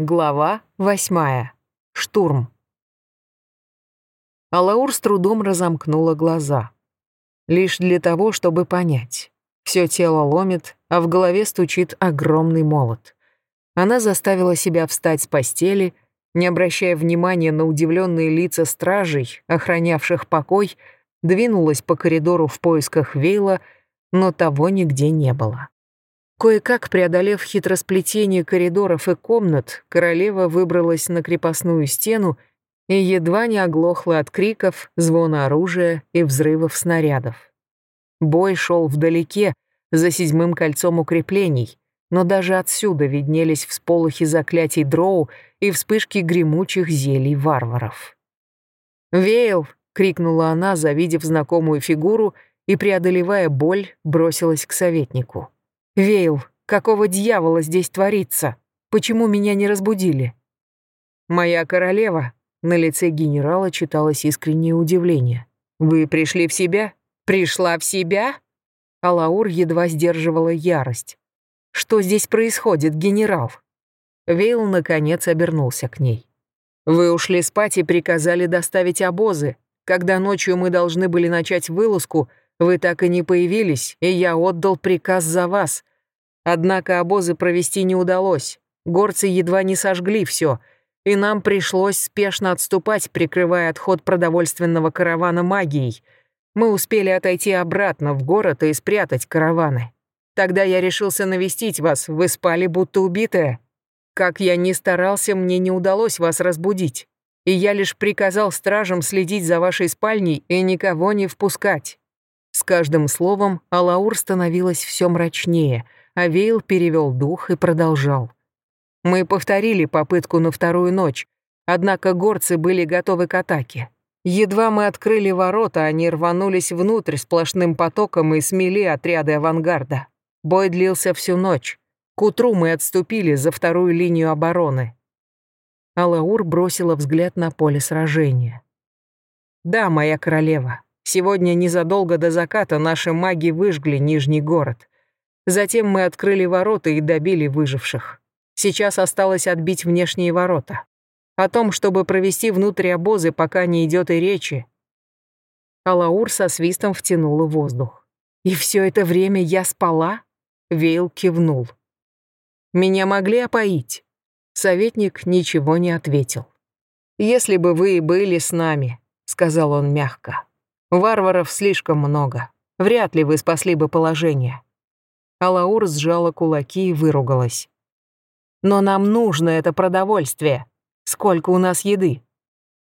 Глава восьмая. Штурм. Алаур с трудом разомкнула глаза. Лишь для того, чтобы понять. Все тело ломит, а в голове стучит огромный молот. Она заставила себя встать с постели, не обращая внимания на удивленные лица стражей, охранявших покой, двинулась по коридору в поисках Вейла, но того нигде не было. Кое-как преодолев хитросплетение коридоров и комнат, королева выбралась на крепостную стену и едва не оглохла от криков, звона оружия и взрывов снарядов. Бой шел вдалеке, за седьмым кольцом укреплений, но даже отсюда виднелись всполохи заклятий дроу и вспышки гремучих зелий варваров. «Вейл!» — крикнула она, завидев знакомую фигуру, и, преодолевая боль, бросилась к советнику. «Вейл, какого дьявола здесь творится? Почему меня не разбудили?» «Моя королева», — на лице генерала читалось искреннее удивление. «Вы пришли в себя?» «Пришла в себя?» Алаур едва сдерживала ярость. «Что здесь происходит, генерал?» Вейл, наконец, обернулся к ней. «Вы ушли спать и приказали доставить обозы. Когда ночью мы должны были начать вылазку, вы так и не появились, и я отдал приказ за вас. Однако обозы провести не удалось. Горцы едва не сожгли все, и нам пришлось спешно отступать, прикрывая отход продовольственного каравана магией. Мы успели отойти обратно в город и спрятать караваны. Тогда я решился навестить вас, вы спали будто убитая. Как я ни старался, мне не удалось вас разбудить. И я лишь приказал стражам следить за вашей спальней и никого не впускать. С каждым словом Алаур становилась все мрачнее — Авейл перевел дух и продолжал. «Мы повторили попытку на вторую ночь, однако горцы были готовы к атаке. Едва мы открыли ворота, они рванулись внутрь сплошным потоком и смели отряды авангарда. Бой длился всю ночь. К утру мы отступили за вторую линию обороны». Алаур бросила взгляд на поле сражения. «Да, моя королева, сегодня незадолго до заката наши маги выжгли Нижний город. Затем мы открыли ворота и добили выживших. Сейчас осталось отбить внешние ворота. О том, чтобы провести внутрь обозы, пока не идет и речи. Алаур со свистом втянула воздух. «И все это время я спала?» Вейл кивнул. «Меня могли опоить?» Советник ничего не ответил. «Если бы вы были с нами», — сказал он мягко. «Варваров слишком много. Вряд ли вы спасли бы положение. Алаур сжала кулаки и выругалась. «Но нам нужно это продовольствие. Сколько у нас еды?»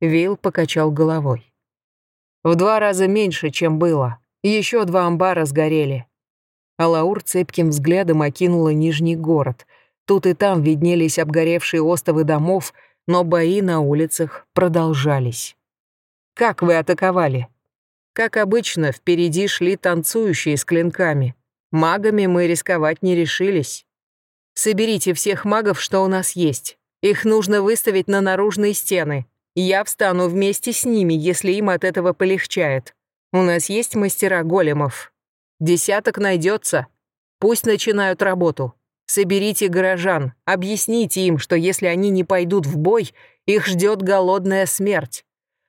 Вил покачал головой. «В два раза меньше, чем было. Еще два амбара сгорели». Алаур цепким взглядом окинула Нижний город. Тут и там виднелись обгоревшие остовы домов, но бои на улицах продолжались. «Как вы атаковали?» «Как обычно, впереди шли танцующие с клинками», Магами мы рисковать не решились. Соберите всех магов, что у нас есть. Их нужно выставить на наружные стены. Я встану вместе с ними, если им от этого полегчает. У нас есть мастера големов. Десяток найдется. Пусть начинают работу. Соберите горожан, объясните им, что если они не пойдут в бой, их ждет голодная смерть.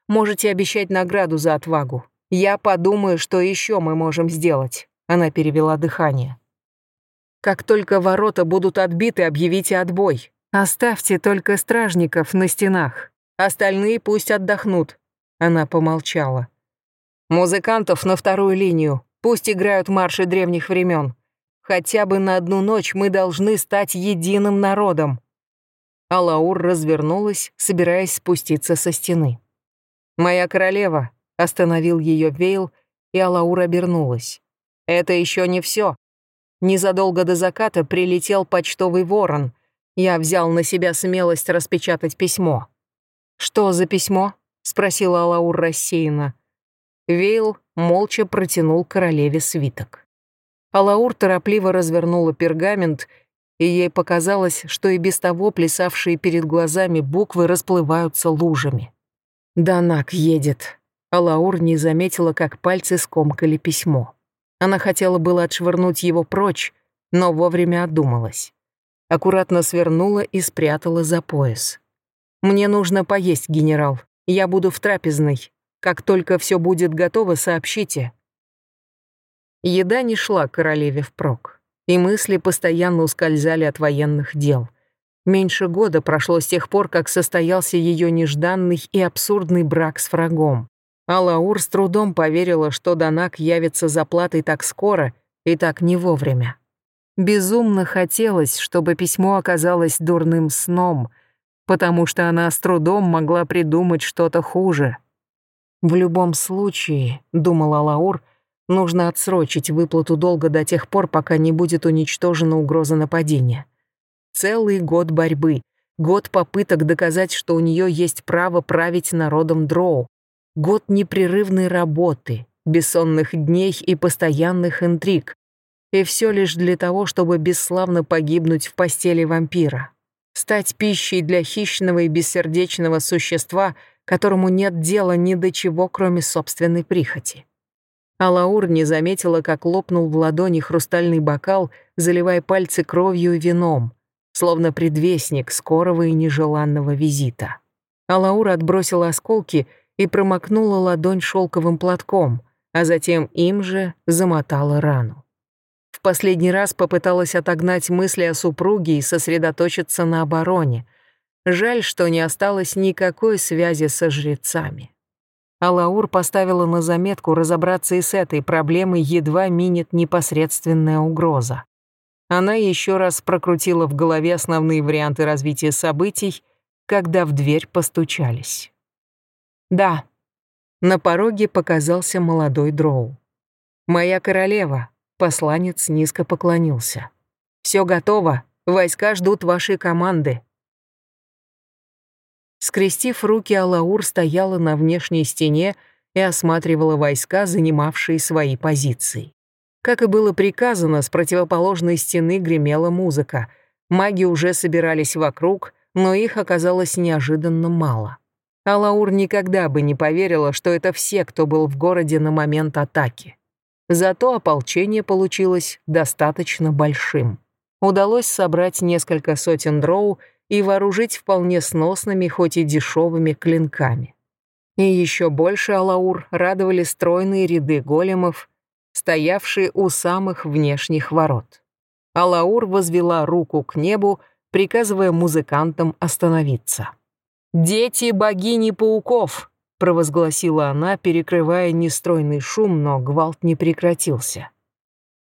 Можете обещать награду за отвагу. Я подумаю, что еще мы можем сделать. Она перевела дыхание. «Как только ворота будут отбиты, объявите отбой. Оставьте только стражников на стенах. Остальные пусть отдохнут». Она помолчала. «Музыкантов на вторую линию. Пусть играют марши древних времен. Хотя бы на одну ночь мы должны стать единым народом». Алаур развернулась, собираясь спуститься со стены. «Моя королева», — остановил ее Вейл, и Алаур обернулась. Это еще не все. Незадолго до заката прилетел почтовый ворон. Я взял на себя смелость распечатать письмо. «Что за письмо?» — спросила Алаур рассеянно. Вейл молча протянул королеве свиток. Алаур торопливо развернула пергамент, и ей показалось, что и без того плясавшие перед глазами буквы расплываются лужами. «Данак едет». Алаур не заметила, как пальцы скомкали письмо. Она хотела было отшвырнуть его прочь, но вовремя одумалась. аккуратно свернула и спрятала за пояс. «Мне нужно поесть, генерал. Я буду в трапезной. Как только все будет готово, сообщите». Еда не шла королеве впрок, и мысли постоянно ускользали от военных дел. Меньше года прошло с тех пор, как состоялся ее нежданный и абсурдный брак с врагом. А Лаур с трудом поверила, что Данак явится за платой так скоро и так не вовремя. Безумно хотелось, чтобы письмо оказалось дурным сном, потому что она с трудом могла придумать что-то хуже. В любом случае, думала Лаур, нужно отсрочить выплату долга до тех пор, пока не будет уничтожена угроза нападения. Целый год борьбы, год попыток доказать, что у нее есть право править народом Дроу, год непрерывной работы, бессонных дней и постоянных интриг. И все лишь для того, чтобы бесславно погибнуть в постели вампира. Стать пищей для хищного и бессердечного существа, которому нет дела ни до чего, кроме собственной прихоти. Алаур не заметила, как лопнул в ладони хрустальный бокал, заливая пальцы кровью и вином словно предвестник скорого и нежеланного визита. Алаура отбросила осколки и промокнула ладонь шелковым платком, а затем им же замотала рану. В последний раз попыталась отогнать мысли о супруге и сосредоточиться на обороне. Жаль, что не осталось никакой связи со жрецами. Алаур поставила на заметку разобраться и с этой проблемой, едва минет непосредственная угроза. Она еще раз прокрутила в голове основные варианты развития событий, когда в дверь постучались. «Да». На пороге показался молодой дроу. «Моя королева», — посланец низко поклонился. «Все готово, войска ждут вашей команды». Скрестив руки, Алаур стояла на внешней стене и осматривала войска, занимавшие свои позиции. Как и было приказано, с противоположной стены гремела музыка. Маги уже собирались вокруг, но их оказалось неожиданно мало. Алаур никогда бы не поверила, что это все, кто был в городе на момент атаки. Зато ополчение получилось достаточно большим. Удалось собрать несколько сотен дроу и вооружить вполне сносными, хоть и дешевыми клинками. И еще больше Алаур радовали стройные ряды големов, стоявшие у самых внешних ворот. Алаур возвела руку к небу, приказывая музыкантам остановиться. «Дети богини пауков!» — провозгласила она, перекрывая нестройный шум, но гвалт не прекратился.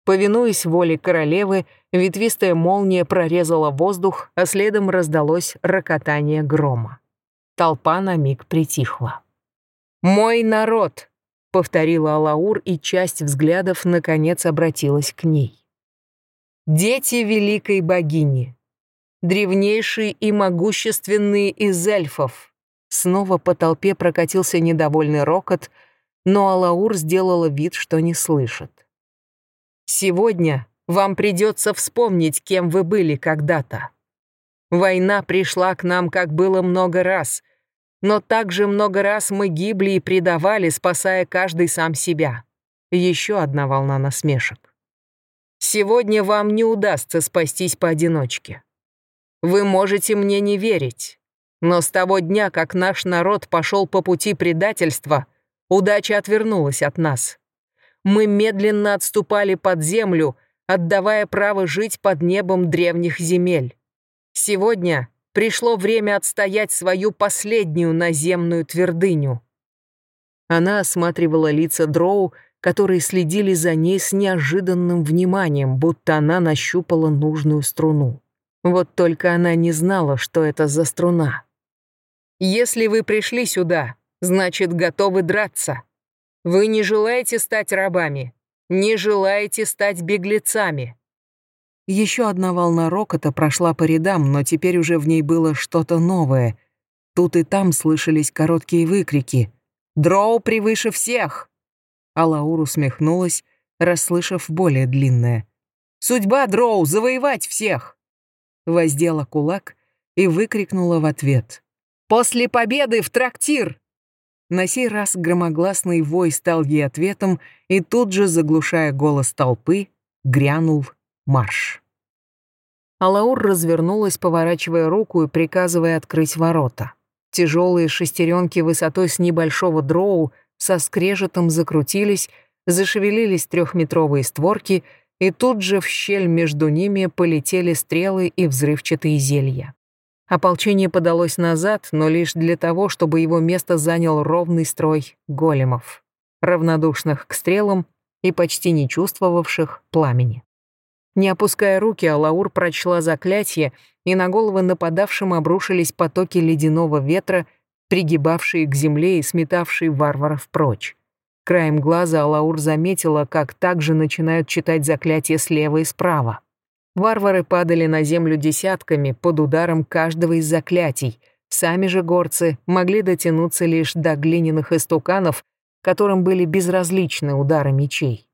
Повинуясь воле королевы, ветвистая молния прорезала воздух, а следом раздалось рокотание грома. Толпа на миг притихла. «Мой народ!» повторила Алаур, и часть взглядов наконец обратилась к ней. Дети великой богини, древнейшие и могущественные из эльфов. Снова по толпе прокатился недовольный рокот, но Алаур сделала вид, что не слышит. Сегодня вам придется вспомнить, кем вы были когда-то. Война пришла к нам, как было много раз — но также много раз мы гибли и предавали, спасая каждый сам себя. Еще одна волна насмешек. Сегодня вам не удастся спастись поодиночке. Вы можете мне не верить, но с того дня, как наш народ пошел по пути предательства, удача отвернулась от нас. Мы медленно отступали под землю, отдавая право жить под небом древних земель. Сегодня Пришло время отстоять свою последнюю наземную твердыню. Она осматривала лица дроу, которые следили за ней с неожиданным вниманием, будто она нащупала нужную струну. Вот только она не знала, что это за струна. «Если вы пришли сюда, значит, готовы драться. Вы не желаете стать рабами, не желаете стать беглецами. Еще одна волна рокота прошла по рядам, но теперь уже в ней было что-то новое. Тут и там слышались короткие выкрики. «Дроу превыше всех!» Алаур усмехнулась, расслышав более длинное. «Судьба Дроу — завоевать всех!» Воздела кулак и выкрикнула в ответ. «После победы в трактир!» На сей раз громогласный вой стал ей ответом, и тут же, заглушая голос толпы, грянул марш. Алаур развернулась, поворачивая руку и приказывая открыть ворота. Тяжелые шестеренки высотой с небольшого дроу со скрежетом закрутились, зашевелились трехметровые створки, и тут же в щель между ними полетели стрелы и взрывчатые зелья. Ополчение подалось назад, но лишь для того, чтобы его место занял ровный строй големов, равнодушных к стрелам и почти не чувствовавших пламени. Не опуская руки, Алаур прочла заклятие, и на головы нападавшим обрушились потоки ледяного ветра, пригибавшие к земле и сметавшие варваров прочь. Краем глаза Алаур заметила, как также начинают читать заклятия слева и справа. Варвары падали на землю десятками под ударом каждого из заклятий. Сами же горцы могли дотянуться лишь до глиняных истуканов, которым были безразличны удары мечей.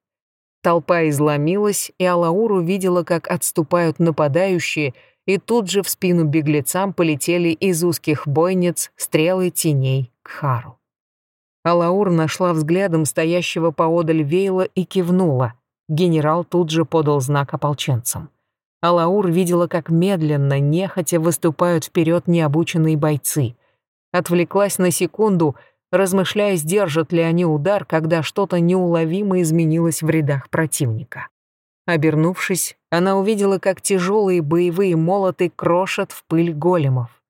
Толпа изломилась, и Алаур увидела, как отступают нападающие, и тут же в спину беглецам полетели из узких бойниц стрелы теней к Хару. Алаур нашла взглядом стоящего поодаль Вейла и кивнула. Генерал тут же подал знак ополченцам. Алаур видела, как медленно, нехотя выступают вперед необученные бойцы. Отвлеклась на секунду, размышляя, сдержат ли они удар, когда что-то неуловимо изменилось в рядах противника. Обернувшись, она увидела, как тяжелые боевые молоты крошат в пыль големов.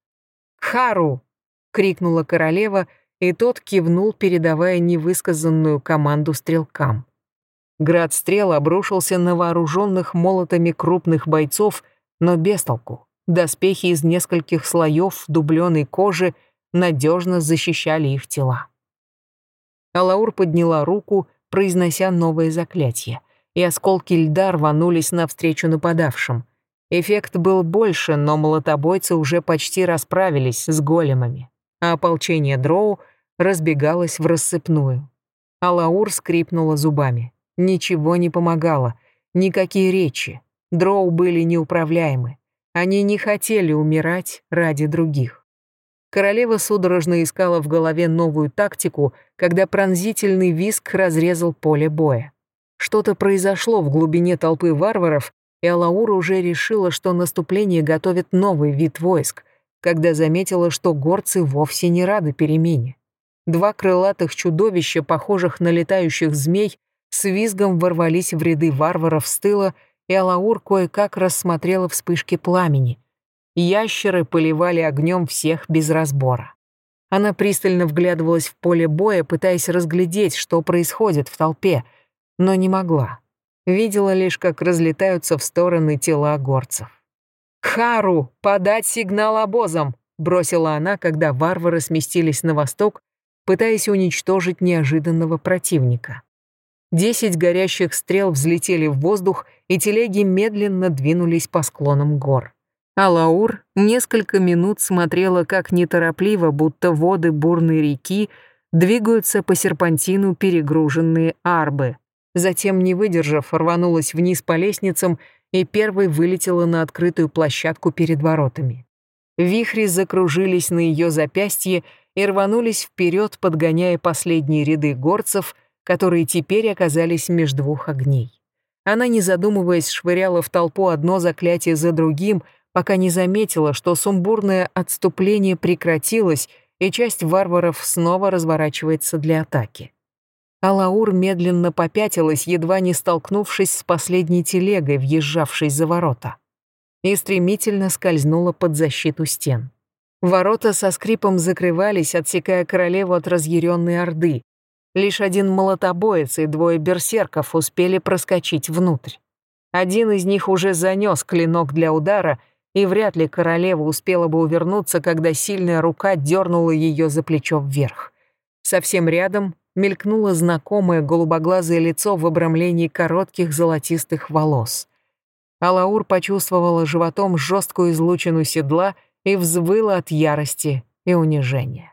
«Хару!» — крикнула королева — и тот кивнул, передавая невысказанную команду стрелкам. Град стрел обрушился на вооруженных молотами крупных бойцов, но без толку. Доспехи из нескольких слоев дубленой кожи надежно защищали их тела. Алаур подняла руку, произнося новое заклятие, и осколки льда рванулись навстречу нападавшим. Эффект был больше, но молотобойцы уже почти расправились с големами, а ополчение дроу — разбегалась в рассыпную. Алаур скрипнула зубами. Ничего не помогало, никакие речи. Дроу были неуправляемы. Они не хотели умирать ради других. Королева судорожно искала в голове новую тактику, когда пронзительный виск разрезал поле боя. Что-то произошло в глубине толпы варваров, и Алаура уже решила, что наступление готовит новый вид войск, когда заметила, что горцы вовсе не рады перемене. Два крылатых чудовища, похожих на летающих змей, с визгом ворвались в ряды варваров с тыла, и Алаур кое-как рассмотрела вспышки пламени. Ящеры поливали огнем всех без разбора. Она пристально вглядывалась в поле боя, пытаясь разглядеть, что происходит в толпе, но не могла. Видела лишь, как разлетаются в стороны тела горцев. «Хару! Подать сигнал обозам!» — бросила она, когда варвары сместились на восток пытаясь уничтожить неожиданного противника. Десять горящих стрел взлетели в воздух, и телеги медленно двинулись по склонам гор. А Лаур несколько минут смотрела, как неторопливо, будто воды бурной реки, двигаются по серпантину перегруженные арбы. Затем, не выдержав, рванулась вниз по лестницам и первой вылетела на открытую площадку перед воротами. Вихри закружились на ее запястье, и рванулись вперед, подгоняя последние ряды горцев, которые теперь оказались меж двух огней. Она, не задумываясь, швыряла в толпу одно заклятие за другим, пока не заметила, что сумбурное отступление прекратилось, и часть варваров снова разворачивается для атаки. Алаур медленно попятилась, едва не столкнувшись с последней телегой, въезжавшей за ворота, и стремительно скользнула под защиту стен. Ворота со скрипом закрывались, отсекая королеву от разъяренной орды. Лишь один молотобоец и двое берсерков успели проскочить внутрь. Один из них уже занес клинок для удара, и вряд ли королева успела бы увернуться, когда сильная рука дернула ее за плечо вверх. Совсем рядом мелькнуло знакомое голубоглазое лицо в обрамлении коротких золотистых волос. Алаур почувствовала животом жесткую излучину седла — и взвыла от ярости и унижения.